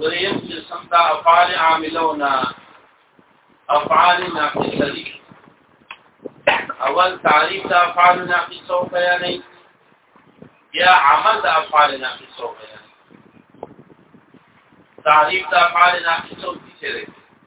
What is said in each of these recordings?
دریم قسم دا افعال عاملون افعال ناقصه دي اول تعریف د افعال ناقصه بیانې بیا عمل د افعال ناقصه بیانې تعریف د افعال ناقصه څه دی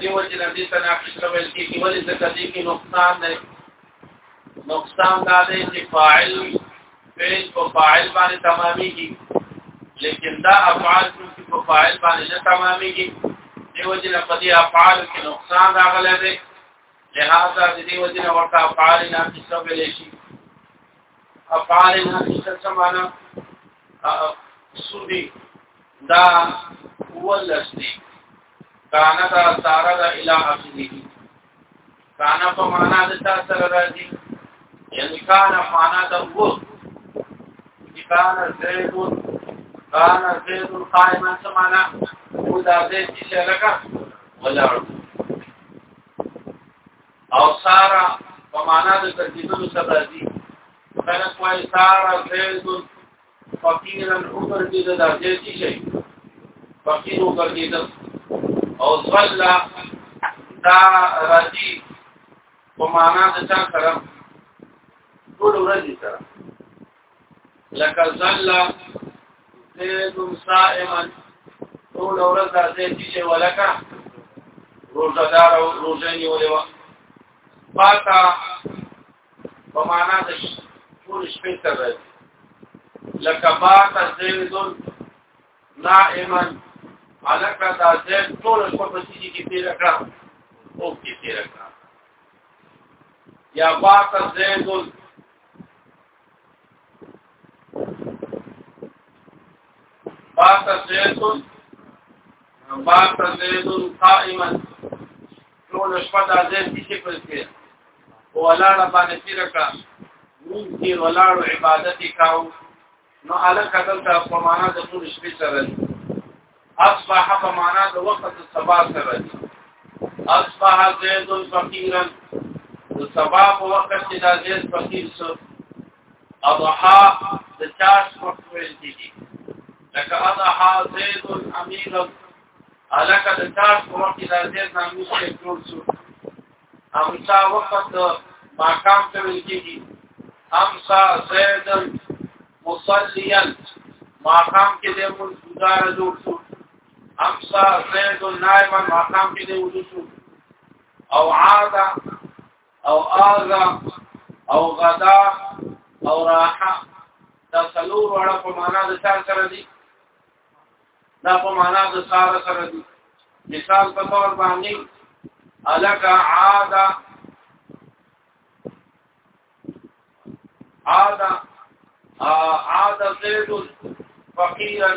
دیو چې لدی تناقض ته ویل کېږي ولې ځکه دې کې نقصان دی نقصان دا دی چې فاعل فعل په فاعل باندې تمامېږي لیکن دا افعال چې په فاعل باندې نه تمامېږي دیو چې په دې افعال کې نقصان راغلی دی لہذا د دې وجنه ورته افعال ناقصه ویل شي افعال ناقصه څه معنی سودی دا ولستی کانا دا سارا دا الہ اخیری کانا په معنا د تا سره راځي یعنی کانا معنا دا وو کانا زید کانا زید قائما سمانا او دا زید چې لکه ولاړ او سارا په معنا د ترکیبونو سره راځي خلق ما سار زید فقیرا عمر دې د دې شي فقیر عمر دې او صلى دا راځي په معنا د چا سره ټول ورځي سره لکه صلى زید صائما ټول ورځ د دې شي ولکه روزدار او روزنی ولوا پاتا په معنا د ټول شپې ته راځي لکه باته زیدون نائما علاکه دا زید ټول شپه په سیدی کې تیر کړه او کې تیر کړه یا باته زیدون باته زیدون باته زیدون قائما ټول شپه د ځای کیسې پر کې او ولاړه باندې تیر کا مونږ کې ولاړو عبادت کاو نو الکه دلته په معنا د ټول شپې سره دی اصبح په معنا د وخت د سبا سره دی اصبح زید فقیرا د سبا په وخت کې د زید فقیر سره اضحا د چاش وخت ویل کیږي لکه اضحا زید امیرا علاقه د چار په وخت کې د دې ناموس کې جوړ شو امسا وخت ماقام ته ویل کېږي امسا زید مصليا ماقام کې د مزدار جوړ شو امسا زید نائم ماقام کې د وجود شو او عاد او آغا او غدا او راحه دا څلور وړه په معنا د څار سره دي دا په معنا د ساره سره دي مثال په تور باندې الک عاد عاد عاد زید فقیرا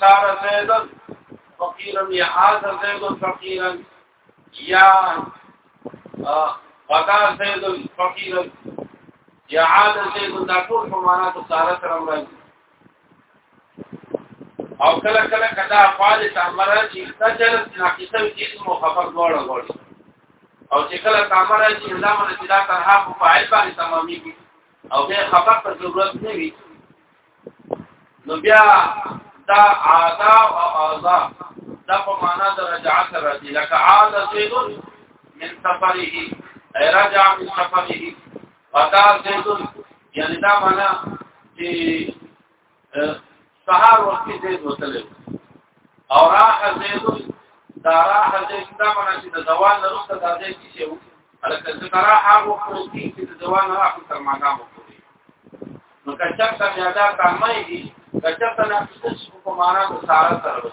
سار زید فقیرا یا عاد زید فقیرا یا غدا زید فقیرا یا عاد زید دا ټول په معنا د ساره سره راځي او کله کله کدا افعال تعمره چې تجر ناقصه جسم او خبر دواړه غوړي او چې کله تعمره چې الله من چې دا تنها په فاعل باندې تمامي او به خبر پر ضرورت نه وي نو بیا دا عادا او اعضا دا په معنا د رجعت راځي لکه عاده زید من سفره رجع من سفره اتا زیدون یعنی دا معنا چې سهار وخت کې زید وتل او راح زیدون دا راح زید دا معنا چې د زوال نه وروسته دا زید کې شو الکه څنګه راح هغه پروتین چې د زوال نه راح تر معنا مو نو کچا ته یادا کمای دي کچا ته نه څه په معنا د سارا سره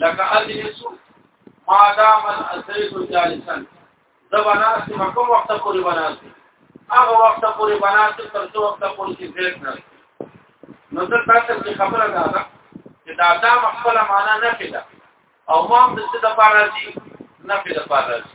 لکه اجلس ما دام الزيد جالسا زبناس کوم وخت پورې بناس هغه وخت پورې بناس تر څو وخت پورې چې زید نه نو زه تاسو ته خبره ده چې دا دام خپل معنا نه پیدا او ما د څه د پاره دي نه پیدا پاره دي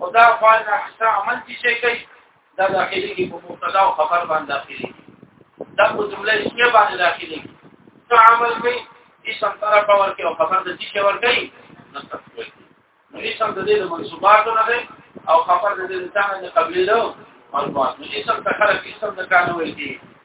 او دا فعل ناقصه عمل دي شي کوي دا داخلي کې په مبتدا او خبر باندې داخلي دا په جمله اسمه باندې داخلي څه عمل وي اسم طرف اور کې او خبر د دې کې ور کوي نو تاسو کوي نو اسم د دې د منصوباتو نه دی او خبر د دې د ځان نه قبلې له مرضات نو اسم ته خلق اسم نه کانو وي دي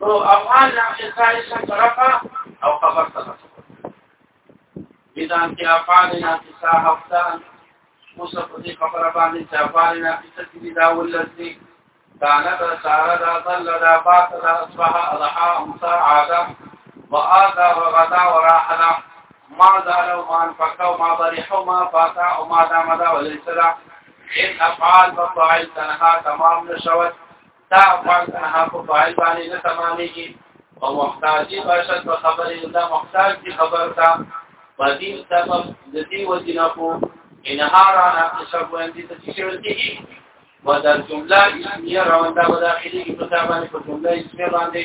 نو افعال ناقصه څنګه طرفه او خبر طرفه اذا کې افعال ناقصه هفته اوس په دې خبره باندې چې افعال ناقصه دي دا ولسی دانا دا سارا دا ظل دا بات دا اصبح اضحا امسا عادا وآذا وغدا وراحنا ما زال وما انفقا وما ضرح وما فاتا وما دامدا وليس دا ان افعال مفاعل تنها تمام نشوت دا افعال سنها په فاعل باندې نه تمامېږي او محتاجي باشد په خبرې دا محتاج دي خبر تا بدیل سبب د دې وجنه کو انهار انا تشب وندي ته چې ورته ودا جمله اسمیه روانده وداخلي په ځابانه په جمله اسمیه باندې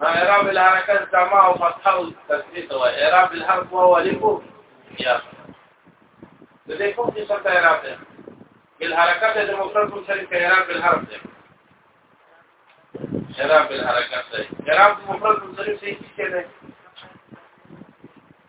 اعراب الحرکت جمع او فتح او تثبیت او اعراب الحرف او الف یا د دې کوم څه څه اعراب ده بل حرکت د مفرد په شریک اعراب الحرف ده اعراب الحرکت ده اعراب مفرد په شریک څه ده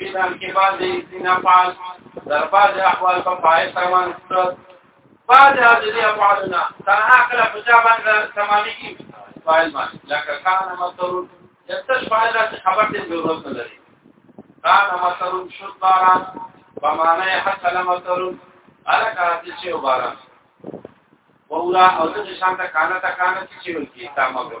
مثال کې باندې سینا پال در باندې احوال په پای روان کړ باندې حاضرې افعالنا تر اخره په ځا باندې تمامي کی فاعل باندې لکه کان مصدر یتش فاعل ته خبر دې ضرورت نه لري کان مصدر شد باران په معنی حتی لمصدر الکه چې وباران وورا او د شانته کانه تا کانه چې وکی تا مګو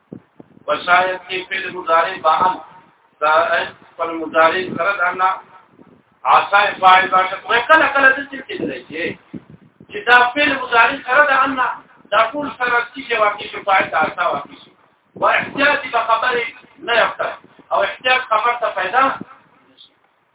وشاید کې فعل مضارع باهم دا پر مضارع سره دا نه عصای فاعل باشه کله کله د څه کې دی چې دا فعل مضارع سره دا نه دا ټول سره چې واقع شي فاعل دا عصا واقع شي و احتیاج به خبره نه یفته او احتیاج خبر ته پیدا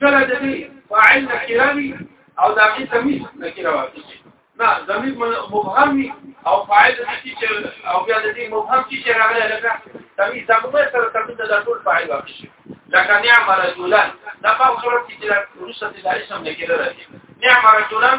کله د دې فاعل نکراوي او د هغه تمیز نکراوي نه زمير مبهم او فاعل د دې چې او بیا د دې مبهم چې راغلی لکه تمیز دا مو سره ترتیب د ټول فاعل واقع شي لکه نعم رجلان دا په صورت کې چې د روسه د اسم نکره راځي نعم رجلان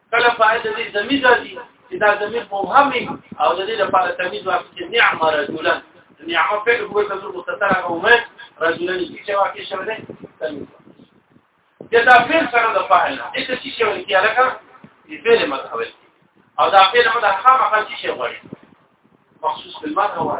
کله فاعل د دې ضمیر راځي چې دا ضمیر مبهمي او د دې لپاره تمیز واقع چې نعم رجلا نعم فعل هو تدل مستتر او مې رجلا چې واقع شوی دی تمیز دا فعل سره د فاعل دې څه شي ویل کیږي لکه دې فعل متحول او دا فعل متحول هغه څه شي غواړي مخصوص بالمعنى هو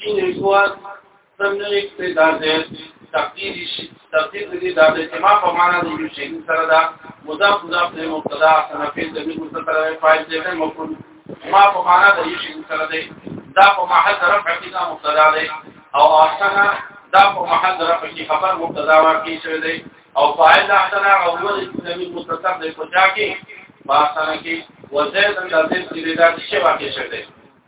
دین ریکوال څنګه یې په داسې تقدیر شي تقدیر دې دا د جما په معنا د یو شي سره دا مضاف مضاف له مبتدا سره په دې موږ سره فایل دې نه مفعول ما په معنا د یو شي سره دې دا په محل رفع کې دا مبتدا دی او اصلا دا په محل رفع کې خبر مبتدا واقع شوی دی او فاعل احسن او ول اسلامي متصل دی په ځا کې واسانه کې وزید اندازې دې دا چې واقع شوی دی